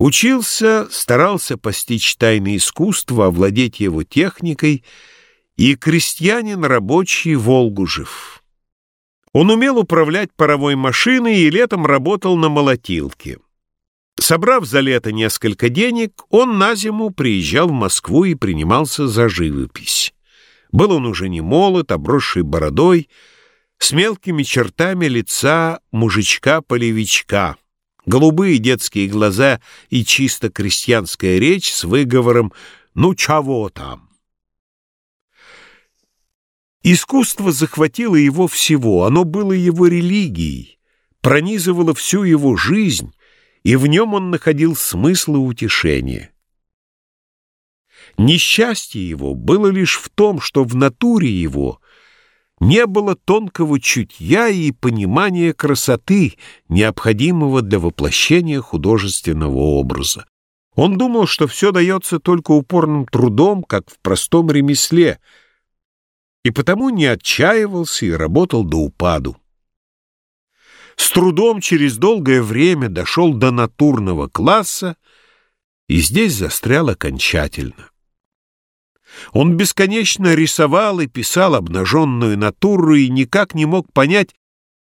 Учился, старался постичь тайны искусства, овладеть его техникой, и крестьянин рабочий Волгужев. Он умел управлять паровой машиной и летом работал на молотилке. Собрав за лето несколько денег, он на зиму приезжал в Москву и принимался за живопись. Был он уже не молод, обросший бородой, с мелкими чертами лица мужичка-полевичка, голубые детские глаза и чисто крестьянская речь с выговором «ну чего там?». Искусство захватило его всего, оно было его религией, пронизывало всю его жизнь, и в нем он находил смысл и утешение. Несчастье его было лишь в том, что в натуре его не было тонкого чутья и понимания красоты, необходимого для воплощения художественного образа. Он думал, что все дается только упорным трудом, как в простом ремесле, и потому не отчаивался и работал до упаду. С трудом через долгое время дошел до натурного класса и здесь застрял окончательно. Он бесконечно рисовал и писал обнаженную натуру и никак не мог понять,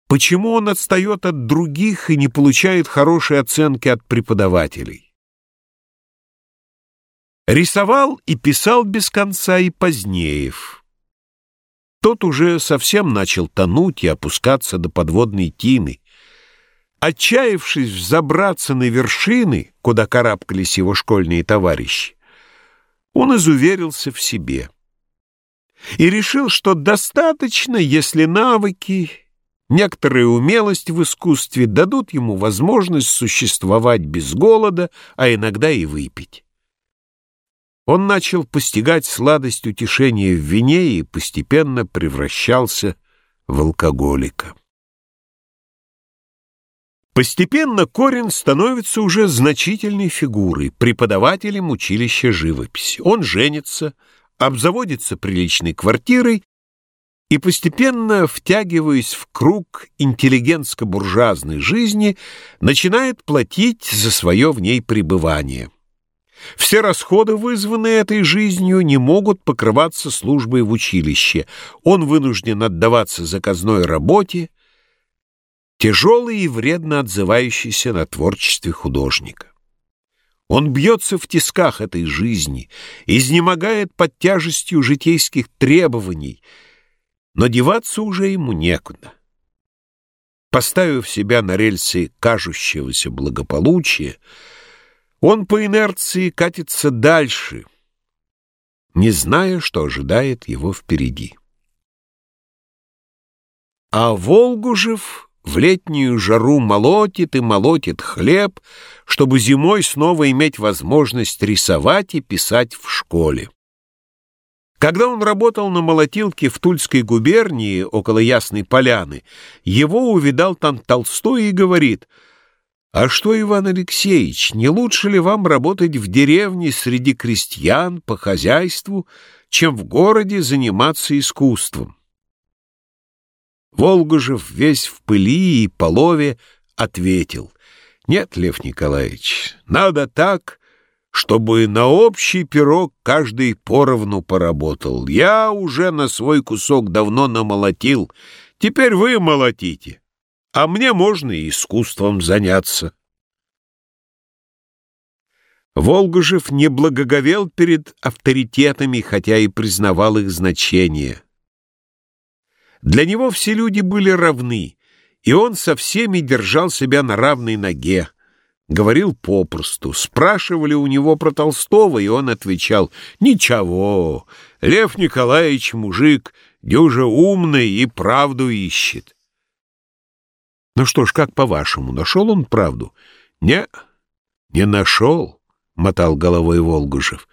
почему он отстает от других и не получает хорошей оценки от преподавателей. Рисовал и писал без конца и Позднеев. Тот уже совсем начал тонуть и опускаться до подводной тины. Отчаявшись взобраться на вершины, куда карабкались его школьные товарищи, он изуверился в себе и решил, что достаточно, если навыки, некоторая умелость в искусстве дадут ему возможность существовать без голода, а иногда и выпить. Он начал постигать сладость утешения в вине и постепенно превращался в алкоголика. Постепенно Корин становится уже значительной фигурой, преподавателем училища живописи. Он женится, обзаводится приличной квартирой и постепенно, втягиваясь в круг интеллигентско-буржуазной жизни, начинает платить за свое в ней пребывание. Все расходы, вызванные этой жизнью, не могут покрываться службой в училище. Он вынужден отдаваться заказной работе, тяжелый и вредно отзывающийся на творчестве художника. Он бьется в тисках этой жизни, изнемогает под тяжестью житейских требований, но деваться уже ему некуда. Поставив себя на рельсы кажущегося благополучия, он по инерции катится дальше, не зная, что ожидает его впереди. А Волгужев в летнюю жару молотит и молотит хлеб, чтобы зимой снова иметь возможность рисовать и писать в школе. Когда он работал на молотилке в Тульской губернии около Ясной Поляны, его увидал там Толстой и говорит, «А что, Иван Алексеевич, не лучше ли вам работать в деревне среди крестьян по хозяйству, чем в городе заниматься искусством?» Волгужев весь в пыли и полове ответил. Нет, Лев Николаевич, надо так, чтобы на общий пирог каждый поровну поработал. Я уже на свой кусок давно намолотил, теперь вы молотите, а мне можно и искусством заняться. Волгужев не благоговел перед авторитетами, хотя и признавал их значение. Для него все люди были равны, и он со всеми держал себя на равной ноге. Говорил попросту. Спрашивали у него про Толстого, и он отвечал, «Ничего, Лев Николаевич мужик, дюже умный и правду ищет». Ну что ж, как по-вашему, нашел он правду? Не, не нашел, мотал головой Волгушев.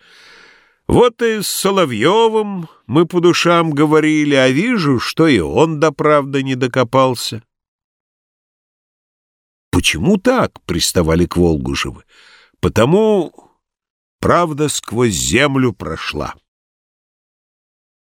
Вот и с Соловьевым мы по душам говорили, а вижу, что и он до правды не докопался. Почему так? — приставали к Волгушевы. Потому правда сквозь землю прошла.